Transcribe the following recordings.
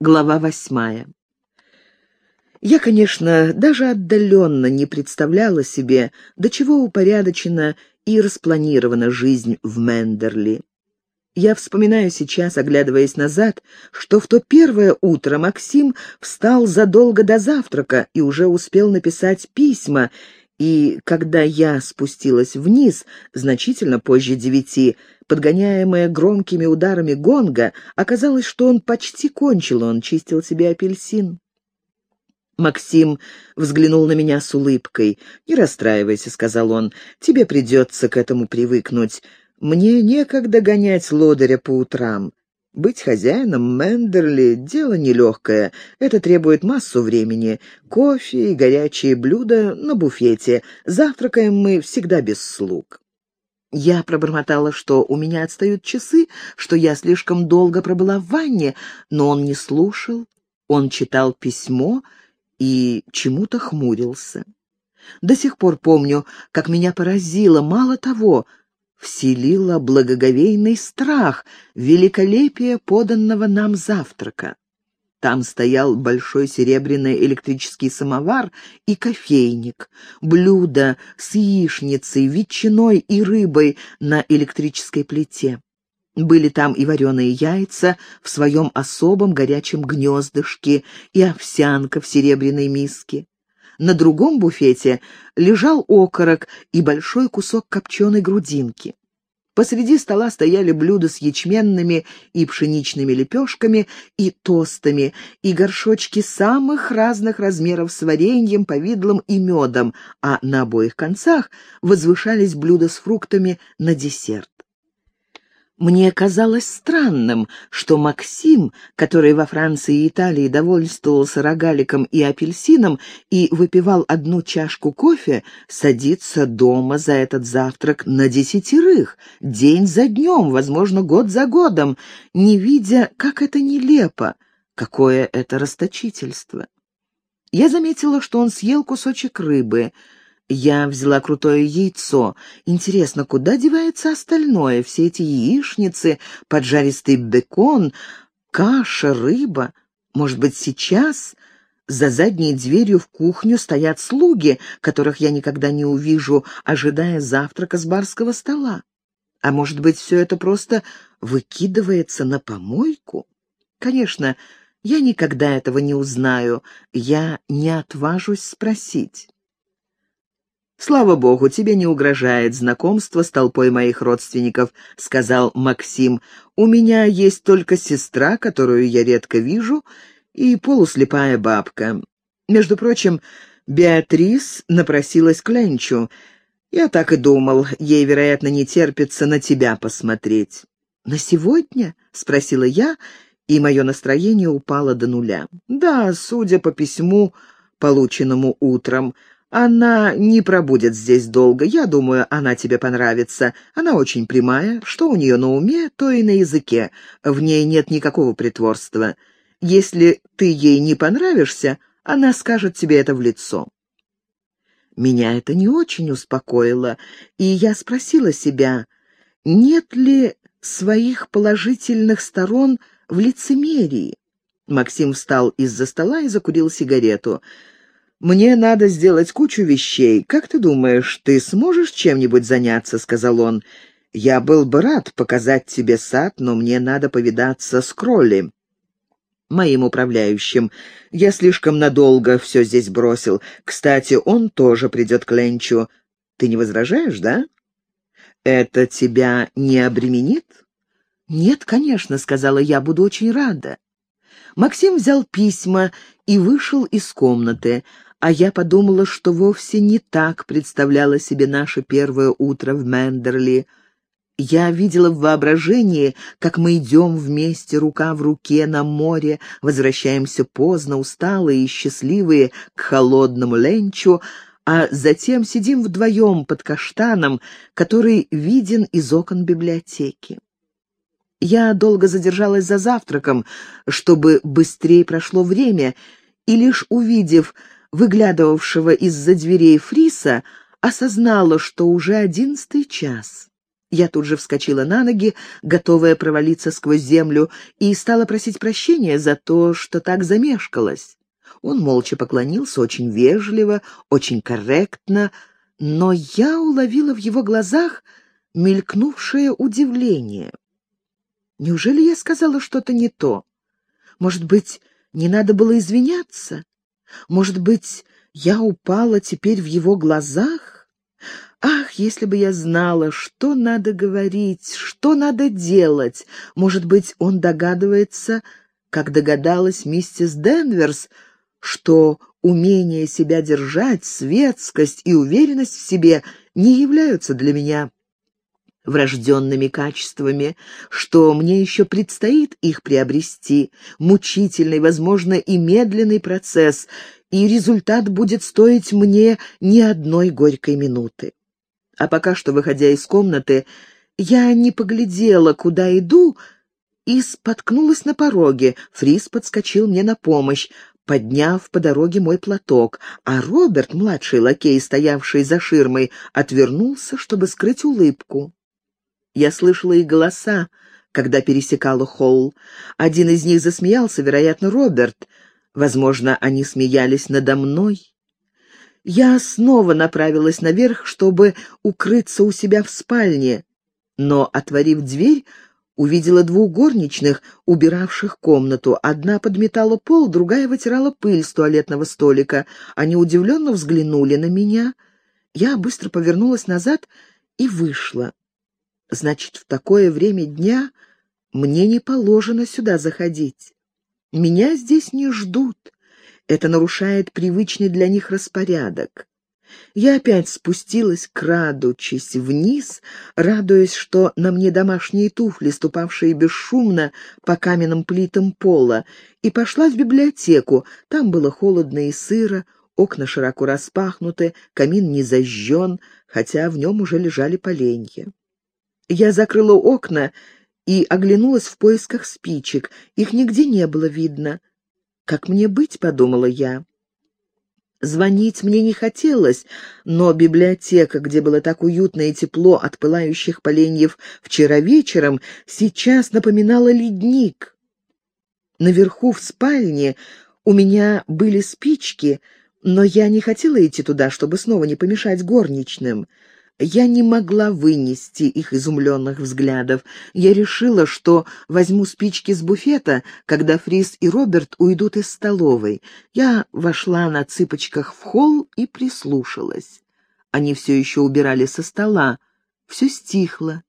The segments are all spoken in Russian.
Глава восьмая. Я, конечно, даже отдаленно не представляла себе, до чего упорядочена и распланирована жизнь в Мендерли. Я вспоминаю сейчас, оглядываясь назад, что в то первое утро Максим встал задолго до завтрака и уже успел написать письма, и когда я спустилась вниз, значительно позже девяти, подгоняемая громкими ударами гонга, оказалось, что он почти кончил, он чистил себе апельсин. Максим взглянул на меня с улыбкой. «Не расстраивайся», — сказал он, — «тебе придется к этому привыкнуть. Мне некогда гонять лодыря по утрам. Быть хозяином Мендерли — дело нелегкое. Это требует массу времени. Кофе и горячие блюда на буфете. Завтракаем мы всегда без слуг. Я пробормотала, что у меня отстают часы, что я слишком долго пробыла в ванне, но он не слушал. Он читал письмо и чему-то хмурился. До сих пор помню, как меня поразило, мало того, вселило благоговейный страх великолепие поданного нам завтрака. Там стоял большой серебряный электрический самовар и кофейник, блюдо с яичницей, ветчиной и рыбой на электрической плите. Были там и вареные яйца в своем особом горячем гнездышке, и овсянка в серебряной миске. На другом буфете лежал окорок и большой кусок копченой грудинки. Посреди стола стояли блюда с ячменными и пшеничными лепешками и тостами, и горшочки самых разных размеров с вареньем, повидлом и медом, а на обоих концах возвышались блюда с фруктами на десерт. Мне казалось странным, что Максим, который во Франции и Италии довольствовался рогаликом и апельсином и выпивал одну чашку кофе, садится дома за этот завтрак на десятерых, день за днем, возможно, год за годом, не видя, как это нелепо, какое это расточительство. Я заметила, что он съел кусочек рыбы — я взяла крутое яйцо. Интересно, куда девается остальное? Все эти яичницы, поджаристый бекон, каша, рыба. Может быть, сейчас за задней дверью в кухню стоят слуги, которых я никогда не увижу, ожидая завтрака с барского стола. А может быть, все это просто выкидывается на помойку? Конечно, я никогда этого не узнаю. Я не отважусь спросить. «Слава богу, тебе не угрожает знакомство с толпой моих родственников», — сказал Максим. «У меня есть только сестра, которую я редко вижу, и полуслепая бабка. Между прочим, Беатрис напросилась к Ленчу. Я так и думал, ей, вероятно, не терпится на тебя посмотреть». «На сегодня?» — спросила я, и мое настроение упало до нуля. «Да, судя по письму, полученному утром». Она не пробудет здесь долго. Я думаю, она тебе понравится. Она очень прямая. Что у нее на уме, то и на языке. В ней нет никакого притворства. Если ты ей не понравишься, она скажет тебе это в лицо. Меня это не очень успокоило, и я спросила себя, нет ли своих положительных сторон в лицемерии. Максим встал из-за стола и закурил сигарету. «Мне надо сделать кучу вещей. Как ты думаешь, ты сможешь чем-нибудь заняться?» — сказал он. «Я был бы рад показать тебе сад, но мне надо повидаться с Кролли, моим управляющим. Я слишком надолго все здесь бросил. Кстати, он тоже придет к Ленчу. Ты не возражаешь, да? Это тебя не обременит?» «Нет, конечно», — сказала я, — «буду очень рада». Максим взял письма и вышел из комнаты а я подумала, что вовсе не так представляла себе наше первое утро в Мендерли. Я видела в воображении, как мы идем вместе рука в руке на море, возвращаемся поздно, усталые и счастливые к холодному ленчу, а затем сидим вдвоем под каштаном, который виден из окон библиотеки. Я долго задержалась за завтраком, чтобы быстрее прошло время, и лишь увидев выглядывавшего из-за дверей Фриса, осознала, что уже одиннадцатый час. Я тут же вскочила на ноги, готовая провалиться сквозь землю, и стала просить прощения за то, что так замешкалась. Он молча поклонился, очень вежливо, очень корректно, но я уловила в его глазах мелькнувшее удивление. Неужели я сказала что-то не то? Может быть, не надо было извиняться? Может быть, я упала теперь в его глазах? Ах, если бы я знала, что надо говорить, что надо делать! Может быть, он догадывается, как догадалась миссис Денверс, что умение себя держать, светскость и уверенность в себе не являются для меня врожденными качествами, что мне еще предстоит их приобрести, мучительный, возможно, и медленный процесс, и результат будет стоить мне ни одной горькой минуты. А пока что, выходя из комнаты, я не поглядела, куда иду, и споткнулась на пороге. Фрис подскочил мне на помощь, подняв по дороге мой платок, а Роберт, младший лакей, стоявший за ширмой, отвернулся, чтобы скрыть улыбку. Я слышала их голоса, когда пересекала холл. Один из них засмеялся, вероятно, Роберт. Возможно, они смеялись надо мной. Я снова направилась наверх, чтобы укрыться у себя в спальне, но, отворив дверь, увидела двух горничных, убиравших комнату. Одна подметала пол, другая вытирала пыль с туалетного столика. Они удивленно взглянули на меня. Я быстро повернулась назад и вышла. Значит, в такое время дня мне не положено сюда заходить. Меня здесь не ждут. Это нарушает привычный для них распорядок. Я опять спустилась, крадучись вниз, радуясь, что на мне домашние туфли, ступавшие бесшумно по каменным плитам пола, и пошла в библиотеку. Там было холодно и сыро, окна широко распахнуты, камин не зажжен, хотя в нем уже лежали поленья. Я закрыла окна и оглянулась в поисках спичек. Их нигде не было видно. «Как мне быть?» — подумала я. Звонить мне не хотелось, но библиотека, где было так уютно и тепло от пылающих поленьев вчера вечером, сейчас напоминала ледник. Наверху в спальне у меня были спички, но я не хотела идти туда, чтобы снова не помешать горничным. Я не могла вынести их изумленных взглядов. Я решила, что возьму спички с буфета, когда Фрис и Роберт уйдут из столовой. Я вошла на цыпочках в холл и прислушалась. Они все еще убирали со стола. Все стихло.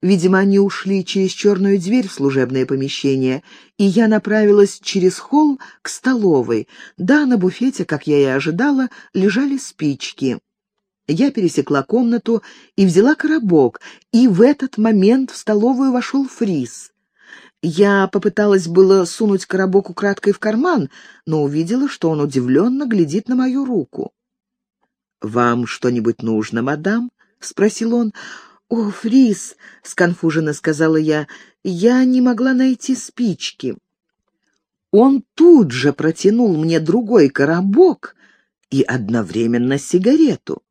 Видимо, они ушли через черную дверь в служебное помещение, и я направилась через холл к столовой. Да, на буфете, как я и ожидала, лежали спички. Я пересекла комнату и взяла коробок, и в этот момент в столовую вошел Фрис. Я попыталась было сунуть коробок украдкой в карман, но увидела, что он удивленно глядит на мою руку. «Вам что-нибудь нужно, мадам?» — спросил он. «О, Фрис!» — сконфуженно сказала я. «Я не могла найти спички». Он тут же протянул мне другой коробок и одновременно сигарету.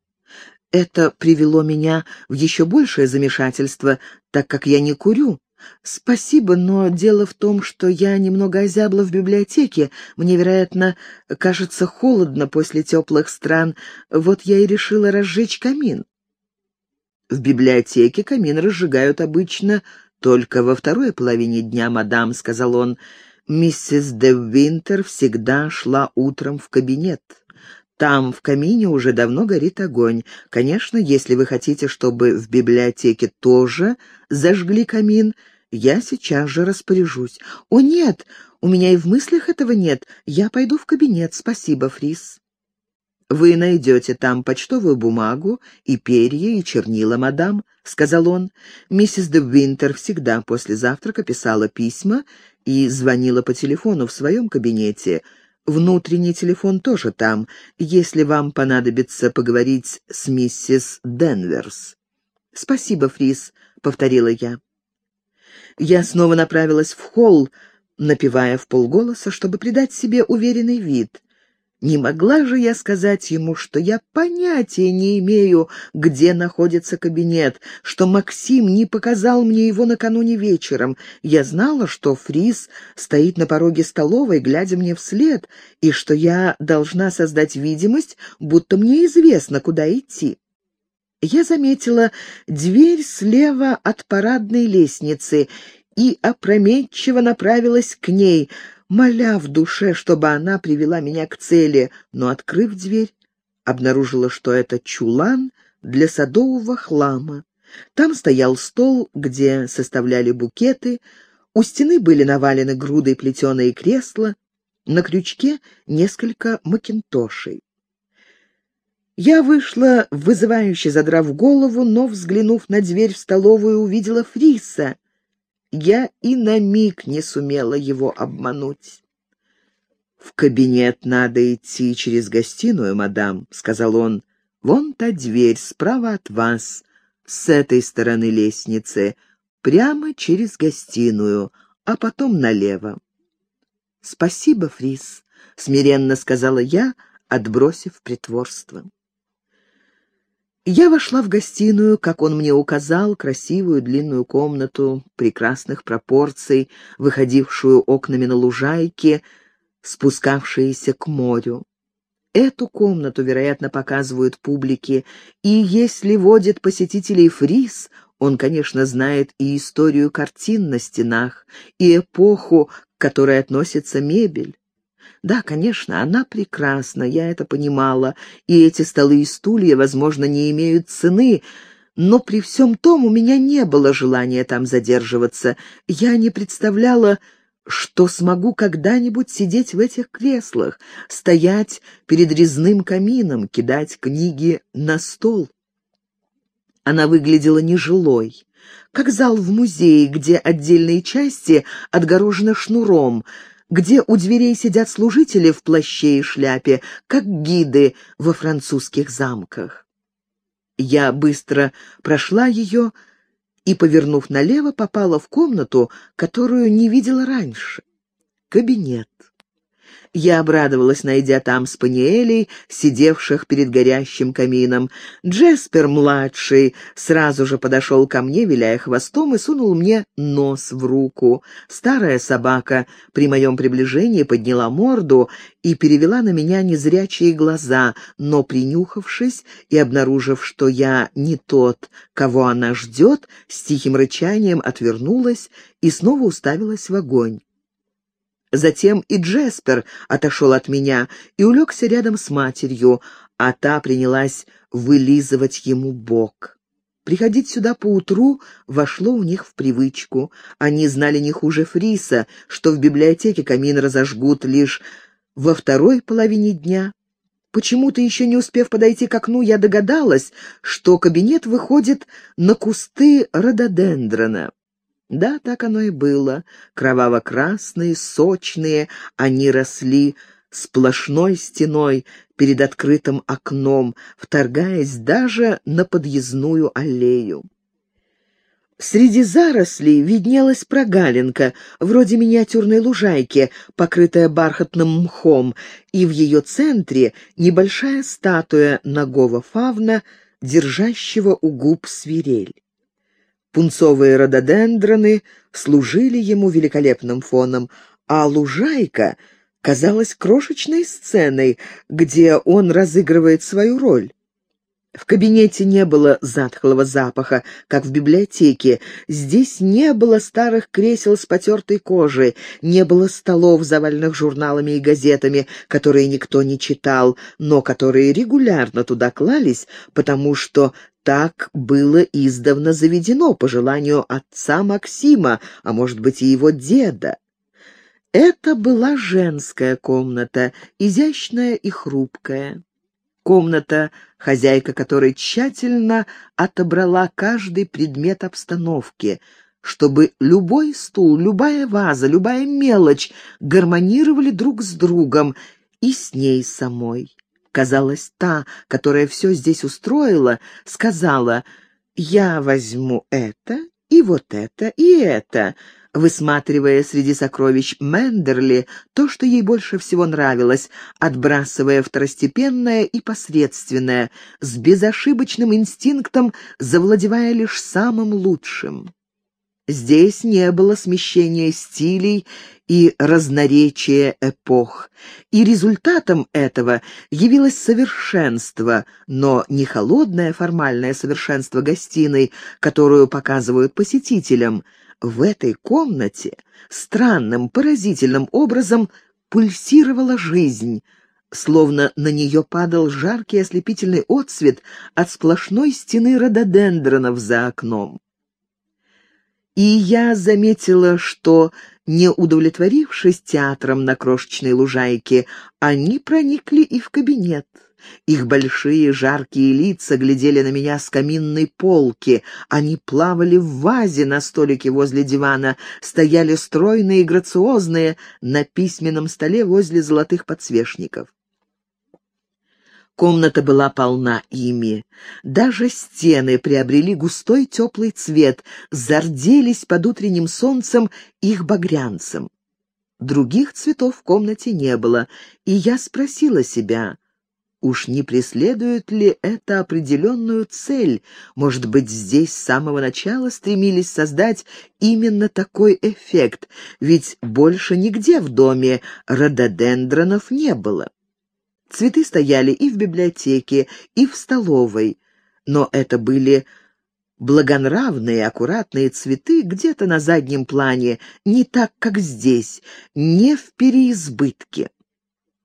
Это привело меня в еще большее замешательство, так как я не курю. Спасибо, но дело в том, что я немного озябла в библиотеке. Мне, вероятно, кажется холодно после теплых стран. Вот я и решила разжечь камин. В библиотеке камин разжигают обычно только во второй половине дня, мадам, — сказал он. Миссис де Винтер всегда шла утром в кабинет. Там, в камине, уже давно горит огонь. Конечно, если вы хотите, чтобы в библиотеке тоже зажгли камин, я сейчас же распоряжусь. О, нет, у меня и в мыслях этого нет. Я пойду в кабинет. Спасибо, Фрис. «Вы найдете там почтовую бумагу и перья, и чернила, мадам», — сказал он. Миссис де Винтер всегда после завтрака писала письма и звонила по телефону в своем кабинете — Внутренний телефон тоже там, если вам понадобится поговорить с миссис Денверс. «Спасибо, Фрис», — повторила я. Я снова направилась в холл, напевая в полголоса, чтобы придать себе уверенный вид. Не могла же я сказать ему, что я понятия не имею, где находится кабинет, что Максим не показал мне его накануне вечером. Я знала, что Фрис стоит на пороге столовой, глядя мне вслед, и что я должна создать видимость, будто мне известно, куда идти. Я заметила дверь слева от парадной лестницы и опрометчиво направилась к ней — моля в душе, чтобы она привела меня к цели, но, открыв дверь, обнаружила, что это чулан для садового хлама. Там стоял стол, где составляли букеты, у стены были навалены грудой плетеные кресла, на крючке несколько макинтошей. Я вышла, вызывающе задрав голову, но, взглянув на дверь в столовую, увидела Фриса — я и на миг не сумела его обмануть. «В кабинет надо идти через гостиную, мадам», — сказал он. «Вон та дверь справа от вас, с этой стороны лестницы, прямо через гостиную, а потом налево». «Спасибо, Фрис», — смиренно сказала я, отбросив притворство. Я вошла в гостиную, как он мне указал, красивую длинную комнату прекрасных пропорций, выходившую окнами на лужайке, спускавшиеся к морю. Эту комнату, вероятно, показывают публике, и если водит посетителей фриз, он, конечно, знает и историю картин на стенах, и эпоху, к которой относится мебель. Да, конечно, она прекрасна, я это понимала, и эти столы и стулья, возможно, не имеют цены, но при всем том у меня не было желания там задерживаться. Я не представляла, что смогу когда-нибудь сидеть в этих креслах, стоять перед резным камином, кидать книги на стол. Она выглядела нежилой, как зал в музее, где отдельные части отгорожены шнуром — где у дверей сидят служители в плаще и шляпе, как гиды во французских замках. Я быстро прошла ее и, повернув налево, попала в комнату, которую не видела раньше. Кабинет. Я обрадовалась, найдя там спаниелей, сидевших перед горящим камином. Джеспер-младший сразу же подошел ко мне, виляя хвостом, и сунул мне нос в руку. Старая собака при моем приближении подняла морду и перевела на меня незрячие глаза, но, принюхавшись и обнаружив, что я не тот, кого она ждет, с тихим рычанием отвернулась и снова уставилась в огонь. Затем и Джеспер отошел от меня и улегся рядом с матерью, а та принялась вылизывать ему бок. Приходить сюда поутру вошло у них в привычку. Они знали не хуже Фриса, что в библиотеке камин разожгут лишь во второй половине дня. Почему-то еще не успев подойти к окну, я догадалась, что кабинет выходит на кусты рододендрона. Да, так оно и было. Кроваво-красные, сочные, они росли сплошной стеной перед открытым окном, вторгаясь даже на подъездную аллею. Среди зарослей виднелась прогалинка, вроде миниатюрной лужайки, покрытая бархатным мхом, и в ее центре небольшая статуя ногого фавна, держащего у губ свирель. Пунцовые рододендроны служили ему великолепным фоном, а лужайка казалась крошечной сценой, где он разыгрывает свою роль. В кабинете не было затхлого запаха, как в библиотеке. Здесь не было старых кресел с потертой кожей, не было столов, заваленных журналами и газетами, которые никто не читал, но которые регулярно туда клались, потому что так было издавна заведено по желанию отца Максима, а может быть и его деда. Это была женская комната, изящная и хрупкая. Комната, хозяйка которой тщательно отобрала каждый предмет обстановки, чтобы любой стул, любая ваза, любая мелочь гармонировали друг с другом и с ней самой. Казалось, та, которая все здесь устроила, сказала «Я возьму это и вот это и это. высматривая среди сокровищ Мендерли то, что ей больше всего нравилось, отбрасывая второстепенное и посредственное, с безошибочным инстинктом завладевая лишь самым лучшим. Здесь не было смещения стилей и разноречия эпох, и результатом этого явилось совершенство, но не холодное формальное совершенство гостиной, которую показывают посетителям. В этой комнате странным, поразительным образом пульсировала жизнь, словно на нее падал жаркий ослепительный отсвет от сплошной стены рододендронов за окном. И я заметила, что, не удовлетворившись театром на крошечной лужайке, они проникли и в кабинет. Их большие жаркие лица глядели на меня с каминной полки. Они плавали в вазе на столике возле дивана, стояли стройные и грациозные на письменном столе возле золотых подсвечников. Комната была полна ими. Даже стены приобрели густой теплый цвет, зарделись под утренним солнцем их багрянцем. Других цветов в комнате не было, и я спросила себя, уж не преследует ли это определенную цель? Может быть, здесь с самого начала стремились создать именно такой эффект, ведь больше нигде в доме рододендронов не было. Цветы стояли и в библиотеке, и в столовой, но это были благонравные, аккуратные цветы где-то на заднем плане, не так, как здесь, не в переизбытке.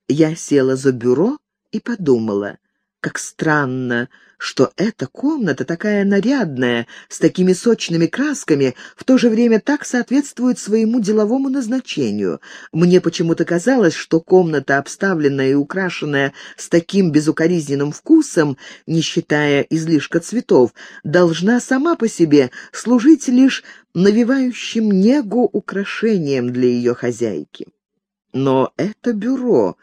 Я села за бюро и подумала, как странно, что эта комната такая нарядная, с такими сочными красками, в то же время так соответствует своему деловому назначению. Мне почему-то казалось, что комната, обставленная и украшенная с таким безукоризненным вкусом, не считая излишка цветов, должна сама по себе служить лишь навевающим негу украшением для ее хозяйки. Но это бюро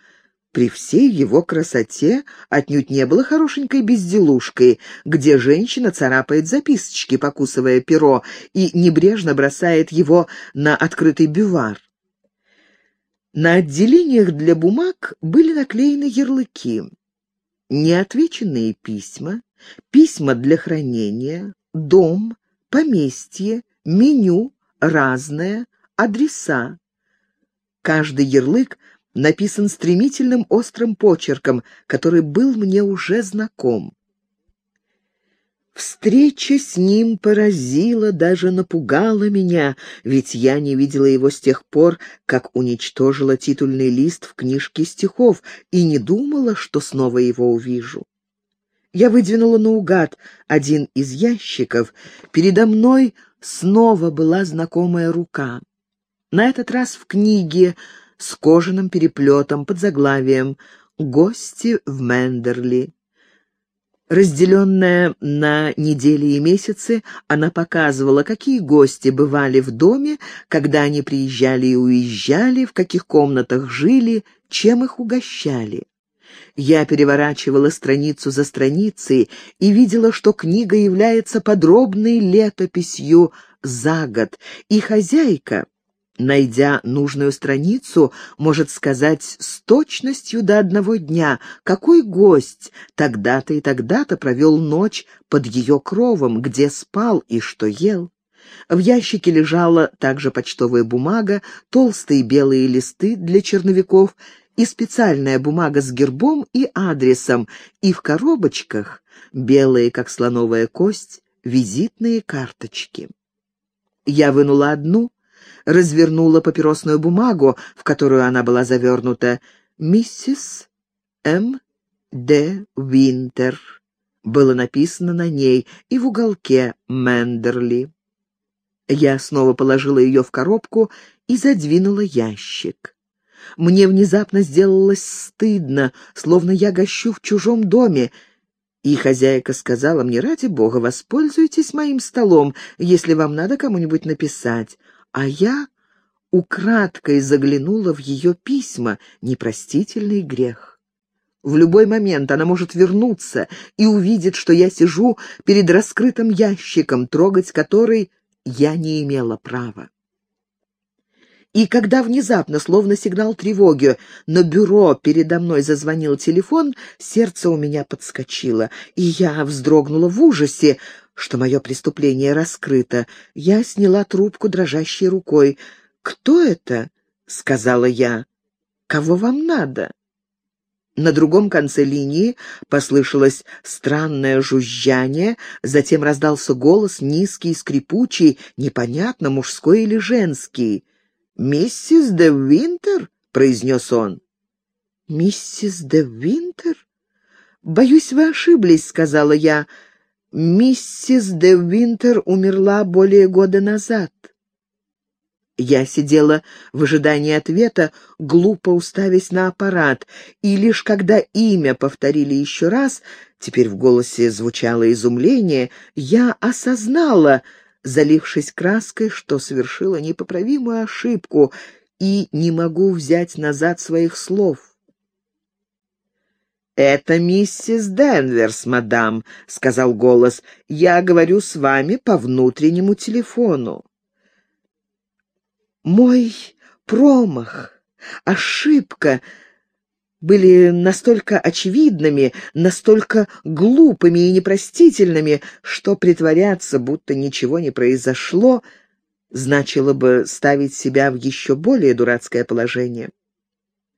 при всей его красоте отнюдь не было хорошенькой безделушкой, где женщина царапает записочки, покусывая перо, и небрежно бросает его на открытый бювар. На отделениях для бумаг были наклеены ярлыки. Неотвеченные письма, письма для хранения, дом, поместье, меню, разное, адреса. Каждый ярлык написан стремительным острым почерком, который был мне уже знаком. Встреча с ним поразила, даже напугала меня, ведь я не видела его с тех пор, как уничтожила титульный лист в книжке стихов и не думала, что снова его увижу. Я выдвинула наугад один из ящиков. Передо мной снова была знакомая рука. На этот раз в книге с кожаным переплетом под заглавием «Гости в Мендерли». Разделенная на недели и месяцы, она показывала, какие гости бывали в доме, когда они приезжали и уезжали, в каких комнатах жили, чем их угощали. Я переворачивала страницу за страницей и видела, что книга является подробной летописью за год, и хозяйка — найдя нужную страницу, может сказать с точностью до одного дня, какой гость тогда-то и тогда-то провел ночь под ее кровом, где спал и что ел. В ящике лежала также почтовая бумага, толстые белые листы для черновиков и специальная бумага с гербом и адресом, и в коробочках, белые, как слоновая кость, визитные карточки. Я вынула одну — развернула папиросную бумагу, в которую она была завернута. «Миссис М. Д. Винтер» было написано на ней и в уголке «Мендерли». Я снова положила ее в коробку и задвинула ящик. Мне внезапно сделалось стыдно, словно я гощу в чужом доме, и хозяйка сказала мне, ради бога, воспользуйтесь моим столом, если вам надо кому-нибудь написать а я украдкой заглянула в ее письма, непростительный грех. В любой момент она может вернуться и увидит, что я сижу перед раскрытым ящиком, трогать который я не имела права. И когда внезапно, словно сигнал тревоги, на бюро передо мной зазвонил телефон, сердце у меня подскочило, и я вздрогнула в ужасе, что мое преступление раскрыто. Я сняла трубку дрожащей рукой. «Кто это?» — сказала я. «Кого вам надо?» На другом конце линии послышалось странное жужжание, затем раздался голос, низкий, скрипучий, непонятно, мужской или женский. «Миссис де Винтер?» — произнес он. «Миссис де Винтер?» «Боюсь, вы ошиблись», — сказала я. «Миссис де Винтер умерла более года назад». Я сидела в ожидании ответа, глупо уставясь на аппарат, и лишь когда имя повторили еще раз, теперь в голосе звучало изумление, я осознала, залившись краской, что совершила непоправимую ошибку и не могу взять назад своих слов. «Это миссис Денверс, мадам», — сказал голос. «Я говорю с вами по внутреннему телефону». Мой промах, ошибка были настолько очевидными, настолько глупыми и непростительными, что притворяться, будто ничего не произошло, значило бы ставить себя в еще более дурацкое положение.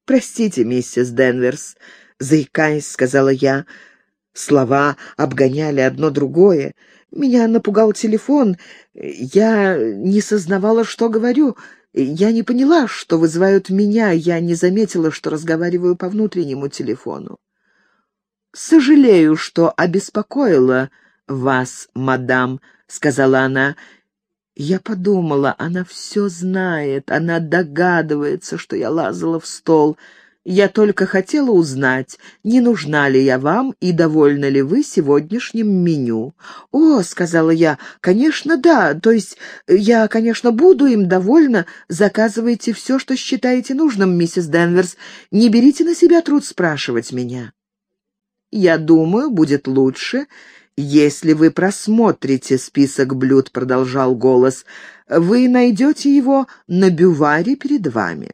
«Простите, миссис Денверс», — заикаясь, сказала я, — слова обгоняли одно другое. Меня напугал телефон, я не сознавала, что говорю — я не поняла, что вызывают меня, я не заметила, что разговариваю по внутреннему телефону. «Сожалею, что обеспокоила вас, мадам», — сказала она. Я подумала, она все знает, она догадывается, что я лазала в стол — я только хотела узнать, не нужна ли я вам и довольны ли вы сегодняшним меню. «О», — сказала я, — «конечно, да, то есть я, конечно, буду им довольна. Заказывайте все, что считаете нужным, миссис Денверс. Не берите на себя труд спрашивать меня». «Я думаю, будет лучше, если вы просмотрите список блюд», — продолжал голос. «Вы найдете его на бюваре перед вами».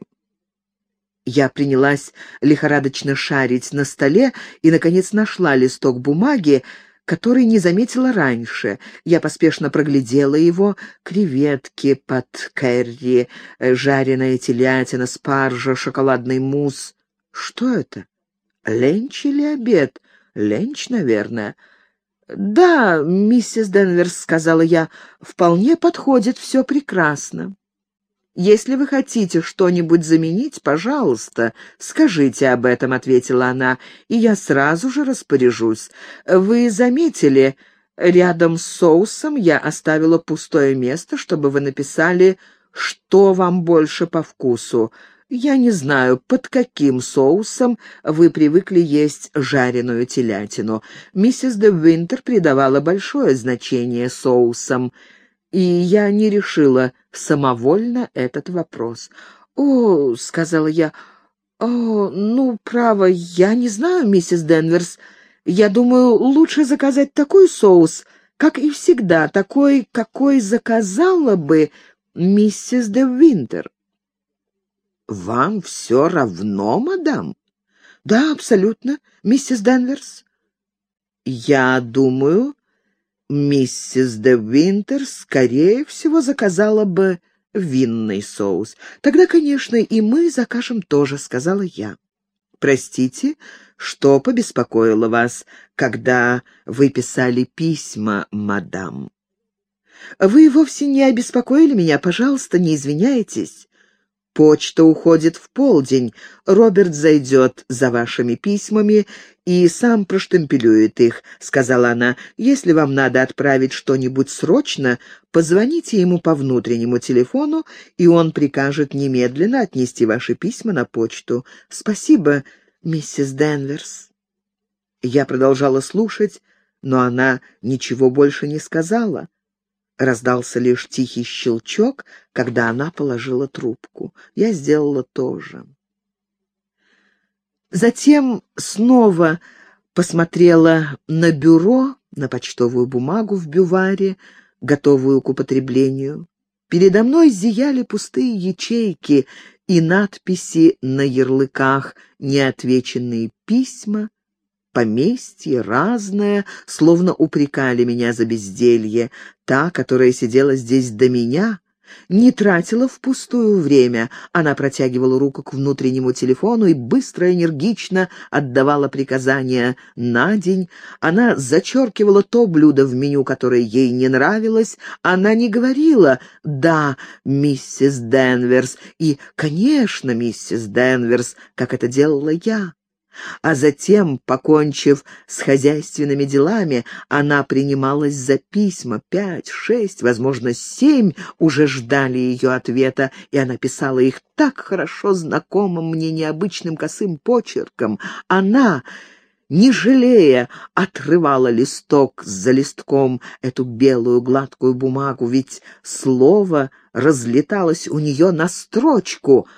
Я принялась лихорадочно шарить на столе и, наконец, нашла листок бумаги, который не заметила раньше. Я поспешно проглядела его. Креветки под керри, жареная телятина, спаржа, шоколадный мусс. Что это? Ленч или обед? Ленч, наверное. «Да, миссис Денверс», — сказала я, — «вполне подходит, все прекрасно». «Если вы хотите что-нибудь заменить, пожалуйста, скажите об этом», — ответила она, — «и я сразу же распоряжусь. Вы заметили, рядом с соусом я оставила пустое место, чтобы вы написали, что вам больше по вкусу. Я не знаю, под каким соусом вы привыкли есть жареную телятину. Миссис де Винтер придавала большое значение соусам» и я не решила самовольно этот вопрос. «О», — сказала я, — «о, ну, право, я не знаю, миссис Денверс. Я думаю, лучше заказать такой соус, как и всегда, такой, какой заказала бы миссис де Винтер». «Вам все равно, мадам?» «Да, абсолютно, миссис Денверс». «Я думаю, Миссис де Винтер, скорее всего, заказала бы винный соус. Тогда, конечно, и мы закажем тоже, сказала я. Простите, что побеспокоило вас, когда вы писали письма, мадам? Вы вовсе не обеспокоили меня, пожалуйста, не извиняйтесь. Почта уходит в полдень. Роберт зайдет за вашими письмами и сам проштемпелюет их», — сказала она. «Если вам надо отправить что-нибудь срочно, позвоните ему по внутреннему телефону, и он прикажет немедленно отнести ваши письма на почту. Спасибо, миссис Денверс». Я продолжала слушать, но она ничего больше не сказала. Раздался лишь тихий щелчок, когда она положила трубку. Я сделала то же. Затем снова посмотрела на бюро, на почтовую бумагу в бюваре, готовую к употреблению. Передо мной зияли пустые ячейки и надписи на ярлыках, неотвеченные письма, поместье разное, словно упрекали меня за безделье. Та, которая сидела здесь до меня, не тратила впустую время. Она протягивала руку к внутреннему телефону и быстро энергично отдавала приказания на день. Она зачеркивала то блюдо в меню, которое ей не нравилось. Она не говорила «Да, миссис Денверс» и «Конечно, миссис Денверс», как это делала я. А затем, покончив с хозяйственными делами, она принималась за письма. Пять, шесть, возможно, семь уже ждали ее ответа, и она писала их так хорошо знакомым мне необычным косым почерком. Она не жалея, отрывала листок за листком, эту белую гладкую бумагу, ведь слово разлеталось у нее на строчку —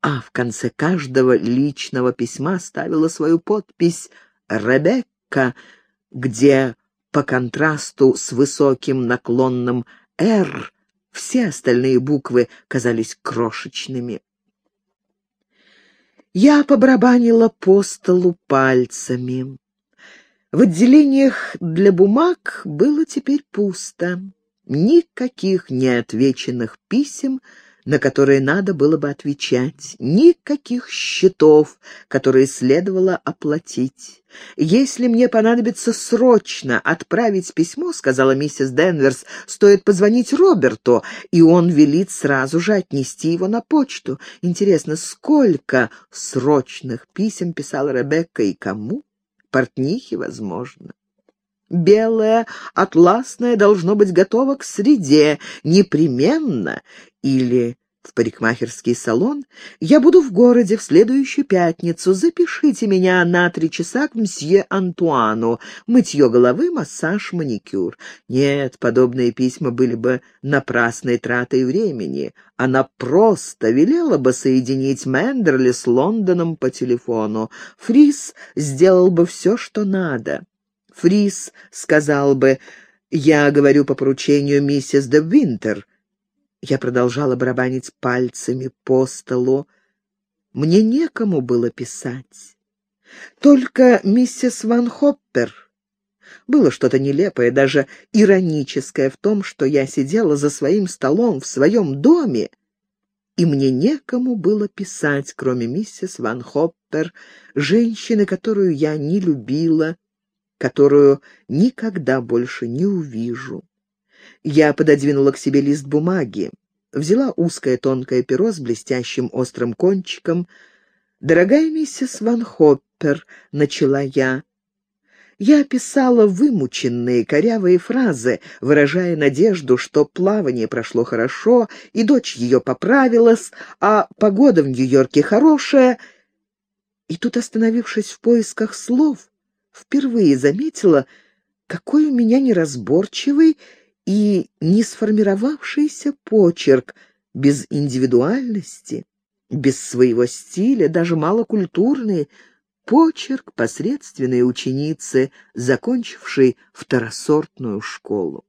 а в конце каждого личного письма ставила свою подпись «Ребекка», где по контрасту с высоким наклонным «Р» все остальные буквы казались крошечными. Я побарабанила по столу пальцами. В отделениях для бумаг было теперь пусто. Никаких неотвеченных писем — на которые надо было бы отвечать, никаких счетов, которые следовало оплатить. «Если мне понадобится срочно отправить письмо, — сказала миссис Денверс, — стоит позвонить Роберту, и он велит сразу же отнести его на почту. Интересно, сколько срочных писем писала Ребекка и кому? Портнихи, возможно. Белое, атласное должно быть готово к среде, непременно, или в парикмахерский салон. Я буду в городе в следующую пятницу. Запишите меня на три часа к мсье Антуану. Мытье головы, массаж, маникюр. Нет, подобные письма были бы напрасной тратой времени. Она просто велела бы соединить Мендерли с Лондоном по телефону. Фрис сделал бы все, что надо. Фрис сказал бы «Я говорю по поручению миссис де Винтер». Я продолжала барабанить пальцами по столу. Мне некому было писать. Только миссис Ван Хоппер. Было что-то нелепое, даже ироническое в том, что я сидела за своим столом в своем доме, и мне некому было писать, кроме миссис Ван Хоппер, женщины, которую я не любила, которую никогда больше не увижу. Я пододвинула к себе лист бумаги, взяла узкое тонкое перо с блестящим острым кончиком. «Дорогая миссис Ван Хоппер», — начала я, — я описала вымученные корявые фразы, выражая надежду, что плавание прошло хорошо, и дочь ее поправилась, а погода в Нью-Йорке хорошая. И тут, остановившись в поисках слов, впервые заметила, какой у меня неразборчивый и не сформировавшийся почерк без индивидуальности, без своего стиля, даже малокультурный, почерк посредственной ученицы, закончившей второсортную школу.